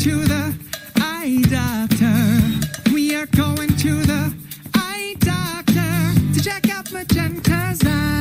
to the eye doctor. We are going to the eye doctor to check out Magenta's eye.